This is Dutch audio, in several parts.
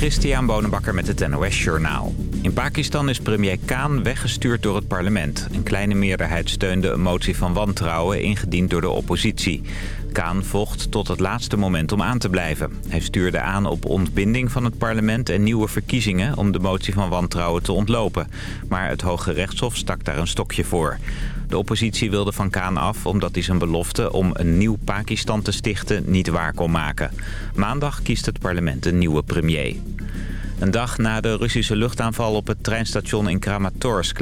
Christian Bonenbakker met het NOS Journaal. In Pakistan is premier Khan weggestuurd door het parlement. Een kleine meerderheid steunde een motie van wantrouwen ingediend door de oppositie. Khan vocht tot het laatste moment om aan te blijven. Hij stuurde aan op ontbinding van het parlement en nieuwe verkiezingen... om de motie van wantrouwen te ontlopen. Maar het Hoge Rechtshof stak daar een stokje voor. De oppositie wilde van Kaan af omdat hij zijn belofte om een nieuw Pakistan te stichten niet waar kon maken. Maandag kiest het parlement een nieuwe premier. Een dag na de Russische luchtaanval op het treinstation in Kramatorsk...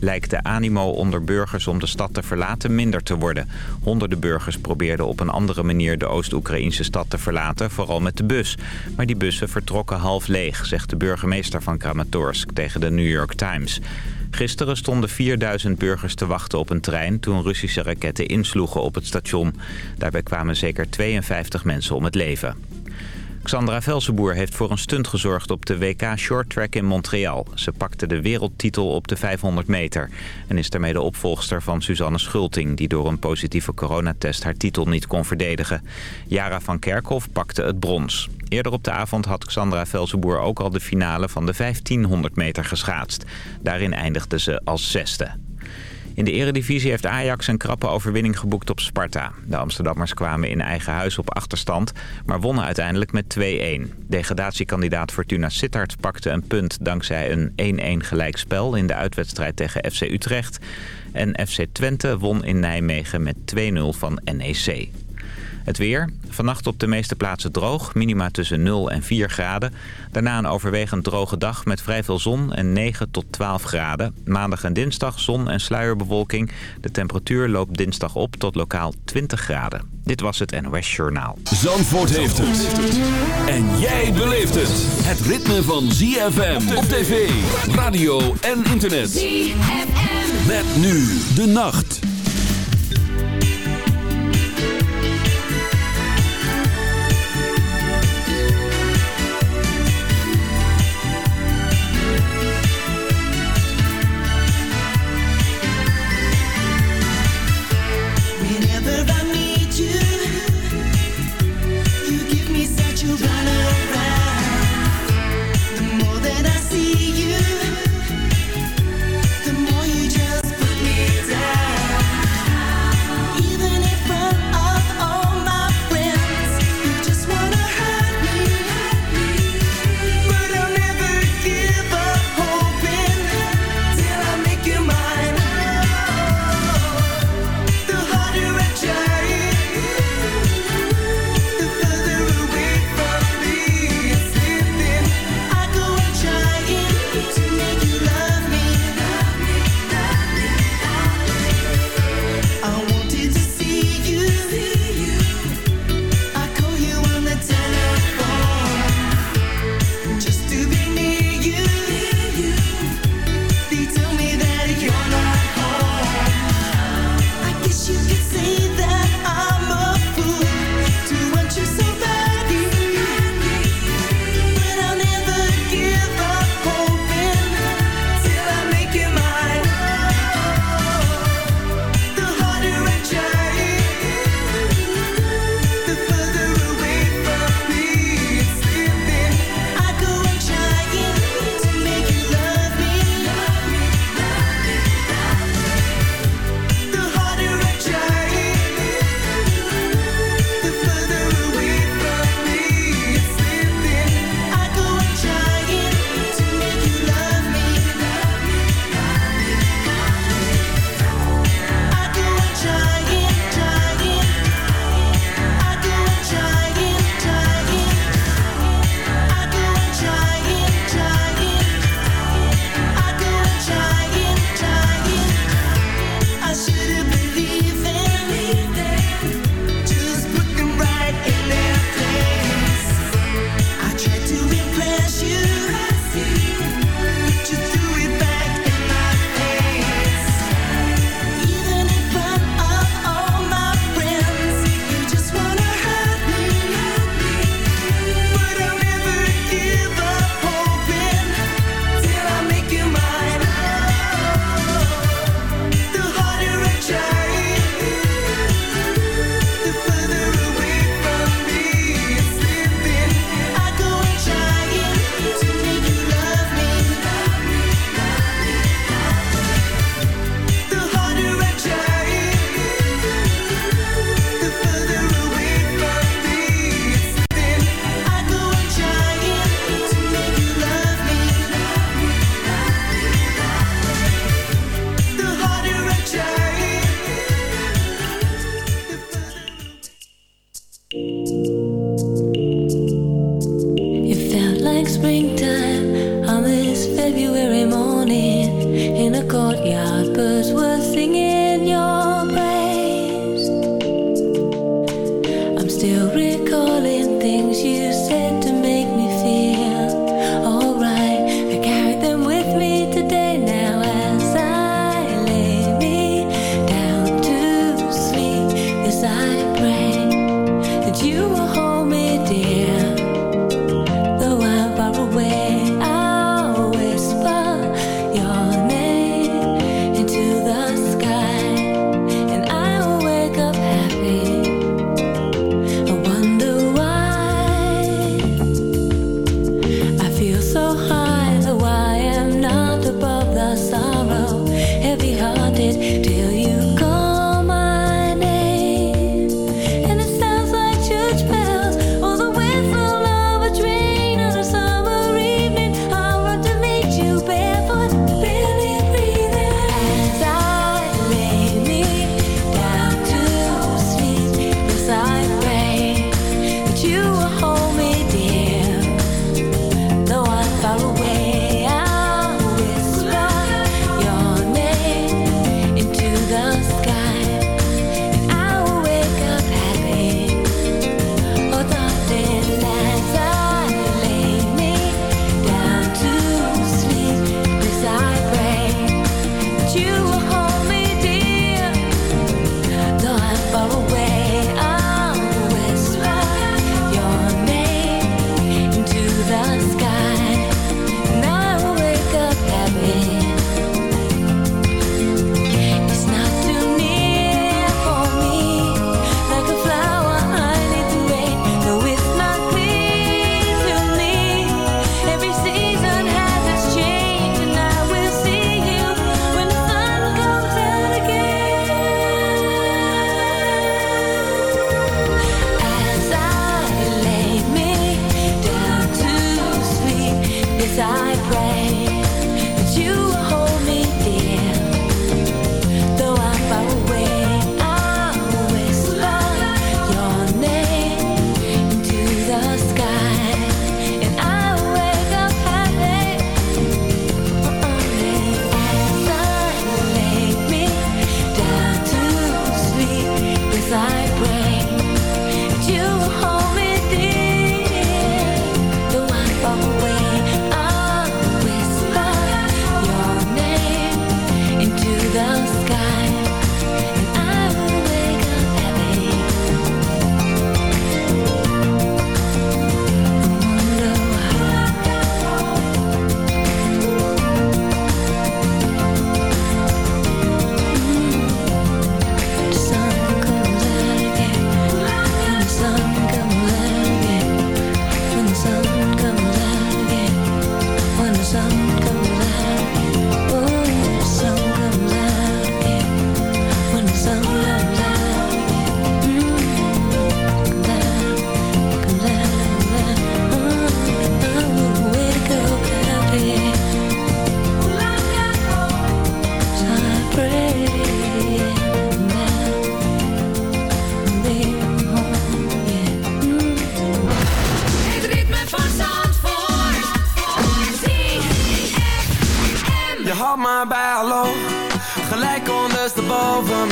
lijkt de animo onder burgers om de stad te verlaten minder te worden. Honderden burgers probeerden op een andere manier de Oost-Oekraïnse stad te verlaten... vooral met de bus. Maar die bussen vertrokken half leeg, zegt de burgemeester van Kramatorsk tegen de New York Times. Gisteren stonden 4000 burgers te wachten op een trein toen Russische raketten insloegen op het station. Daarbij kwamen zeker 52 mensen om het leven. Xandra Velsenboer heeft voor een stunt gezorgd op de WK Short Track in Montreal. Ze pakte de wereldtitel op de 500 meter. En is daarmee de opvolgster van Suzanne Schulting... die door een positieve coronatest haar titel niet kon verdedigen. Jara van Kerkhoff pakte het brons. Eerder op de avond had Xandra Velsenboer ook al de finale van de 1500 meter geschaatst. Daarin eindigde ze als zesde. In de eredivisie heeft Ajax een krappe overwinning geboekt op Sparta. De Amsterdammers kwamen in eigen huis op achterstand, maar wonnen uiteindelijk met 2-1. Degradatiekandidaat Fortuna Sittard pakte een punt dankzij een 1-1 gelijkspel in de uitwedstrijd tegen FC Utrecht. En FC Twente won in Nijmegen met 2-0 van NEC. Het weer. Vannacht op de meeste plaatsen droog. Minima tussen 0 en 4 graden. Daarna een overwegend droge dag met vrij veel zon en 9 tot 12 graden. Maandag en dinsdag zon en sluierbewolking. De temperatuur loopt dinsdag op tot lokaal 20 graden. Dit was het NOS Journaal. Zandvoort heeft het. En jij beleeft het. Het ritme van ZFM op tv, radio en internet. ZFM. Met nu de nacht.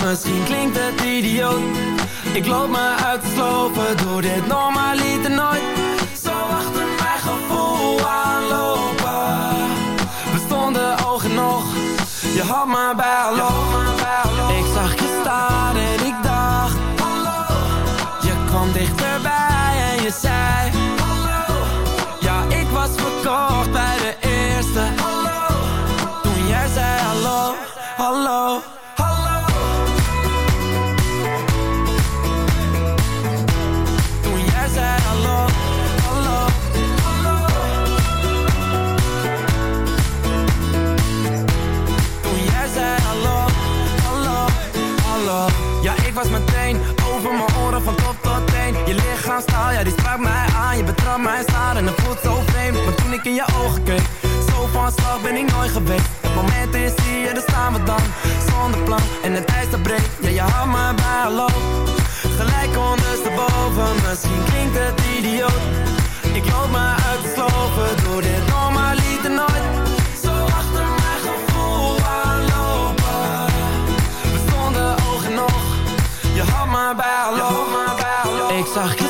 misschien klinkt het idioot. Ik loop me uit te slopen, doe dit normaliter nooit. Zo achter mijn gevoel aanlopen. Bestonden ogen nog, je had me bij hallo. Ik zag je staan en ik dacht Hallo. Je kwam dichterbij en je zei Hallo. Ja, ik was verkocht bij de eerste Hallo. Toen jij zei hallo, hallo. ja die sprak mij aan. Je betrapt mijn staar en dat voelt zo vreemd. Maar toen ik in je ogen keek, zo van ben ik nooit geweest. Het moment is hier, daar staan we dan. Zonder plan en het ijs dat breekt Ja je had me bij, hallo Gelijk ondersteboven, misschien klinkt het idioot. Ik loop maar uit de sloven, doe dit normaal lieten nooit. Zo achter mijn gevoel aanlopen. We stonden oog je had maar bij, ik zag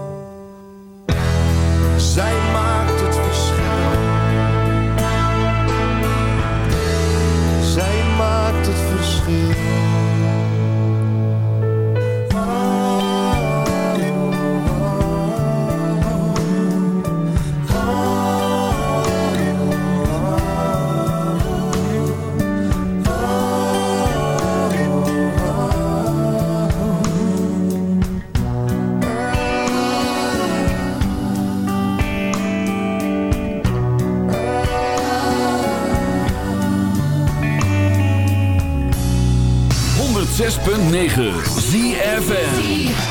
106.9 ZFN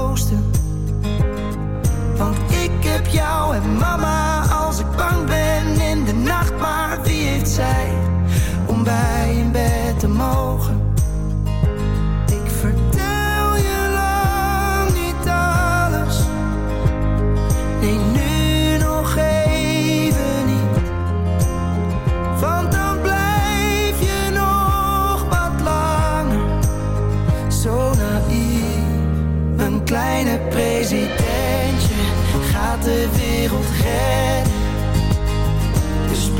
En mama als ik bang ben in de nacht. Maar wie heeft zij om bij in bed te mogen? Ik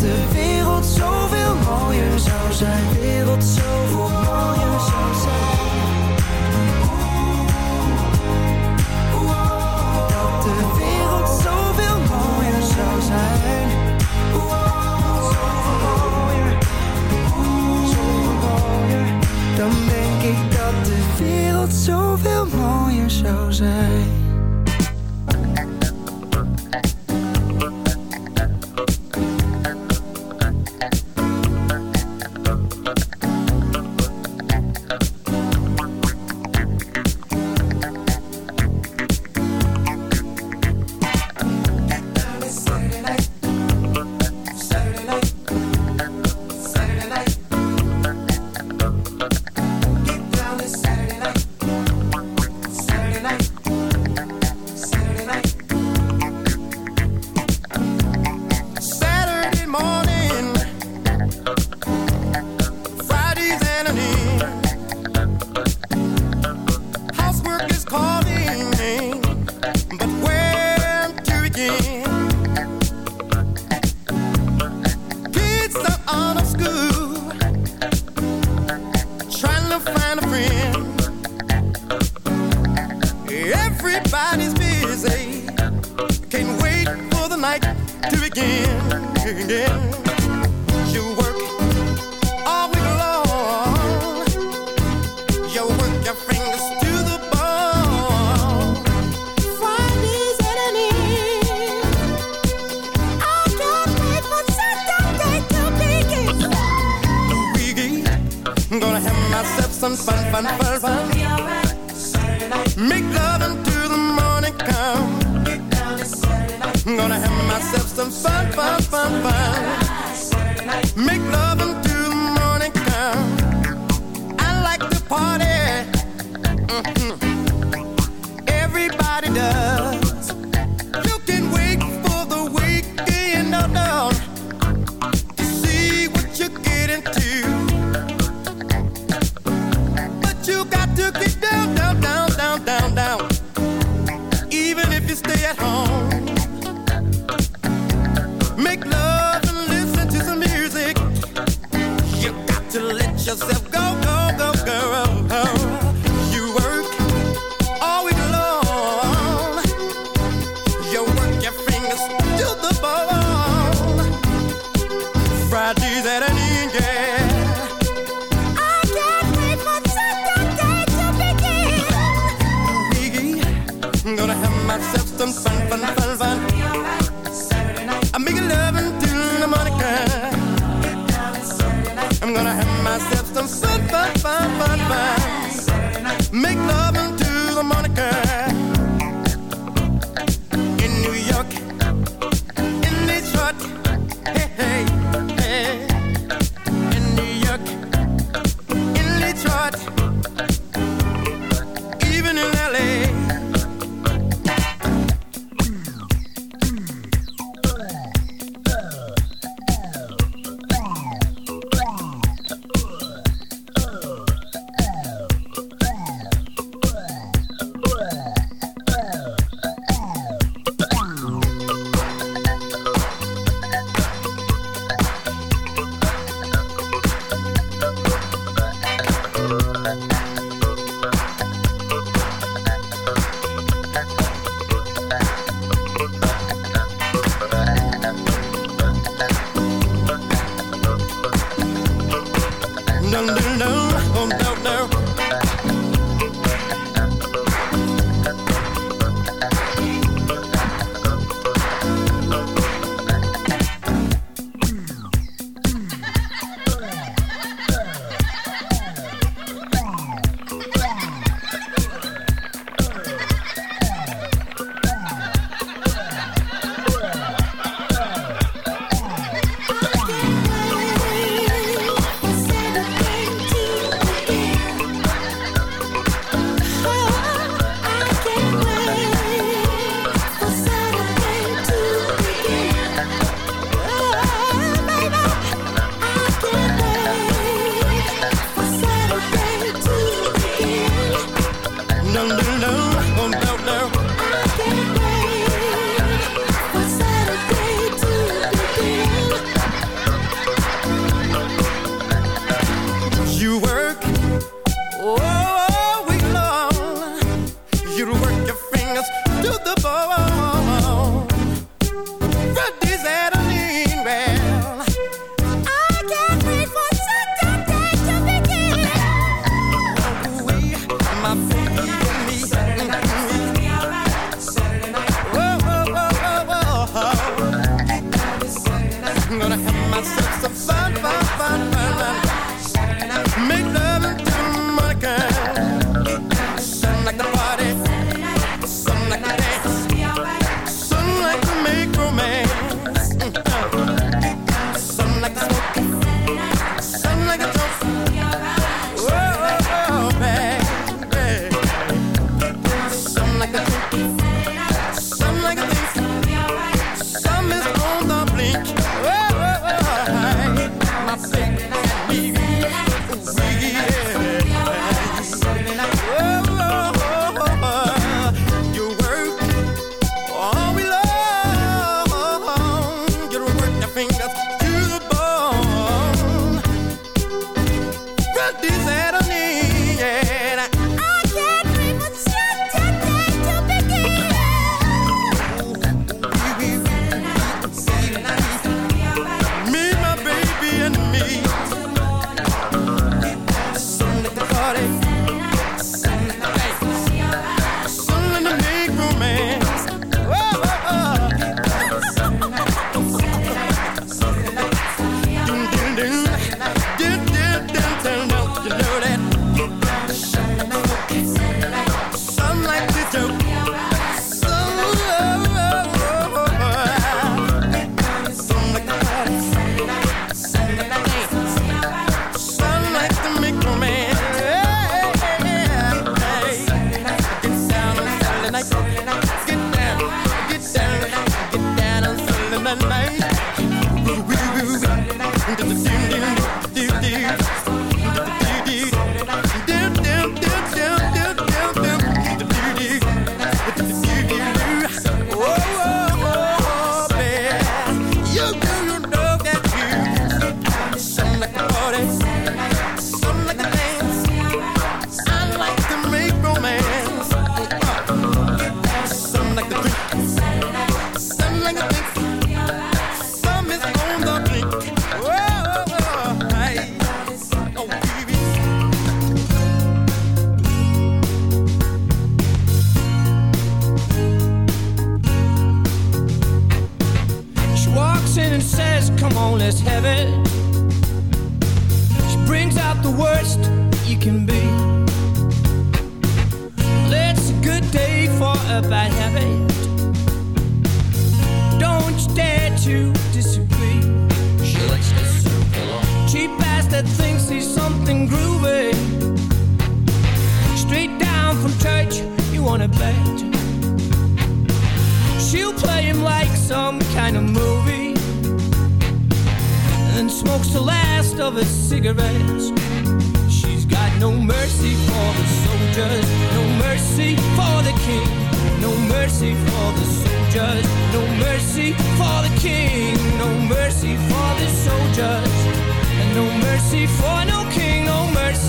de wereld zoveel mooier zou zijn. De wereld zoveel mooier zou zijn. Dat de wereld zoveel mooier zou zijn. Zoveel mooier. Zoveel mooier. Dan denk ik dat de wereld zoveel mooier zou zijn. You work all week long. Work your fingers to the bone. Friday's enemy. I can't wait for Saturday to begin. Gonna have myself some fun, fun, fun, fun. Make some fun, fun, fun, fun. Make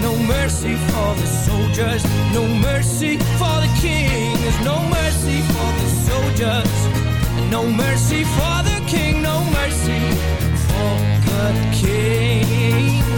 No mercy for the soldiers, no mercy for the king. There's no mercy for the soldiers, and no mercy for the king, no mercy for the king.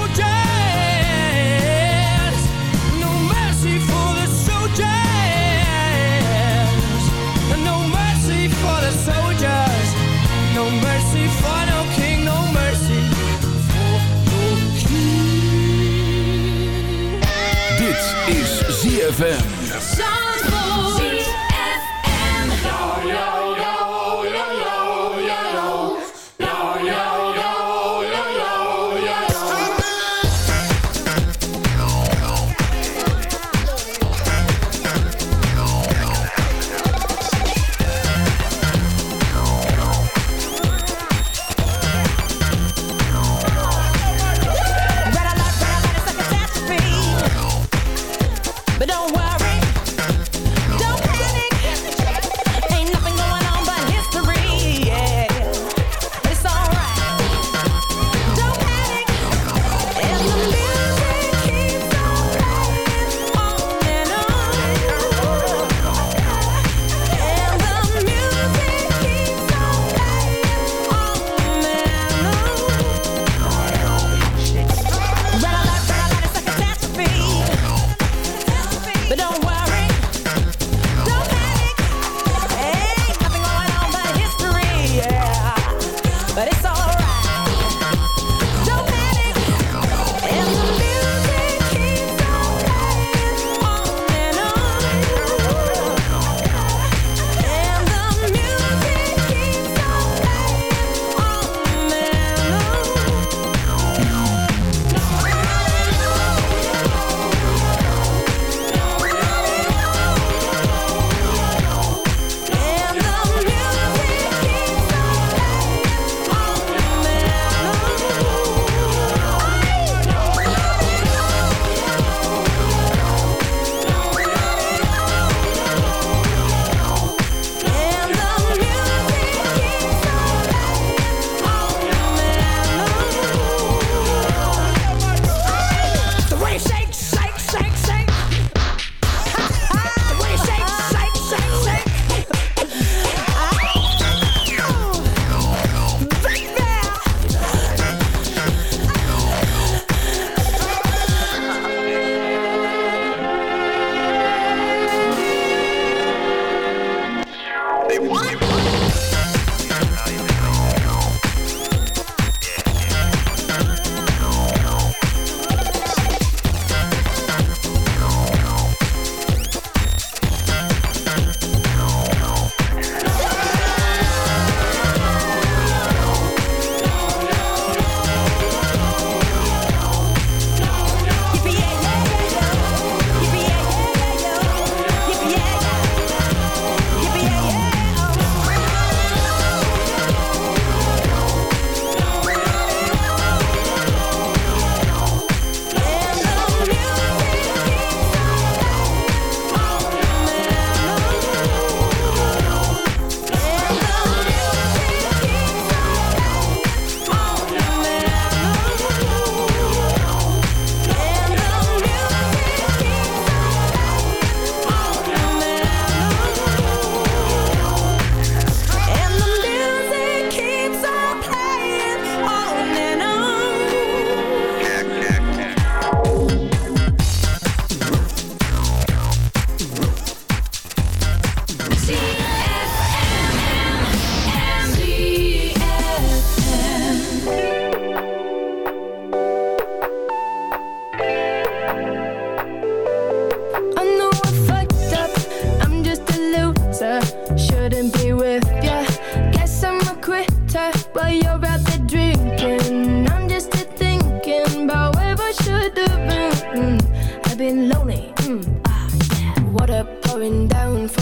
ZFM.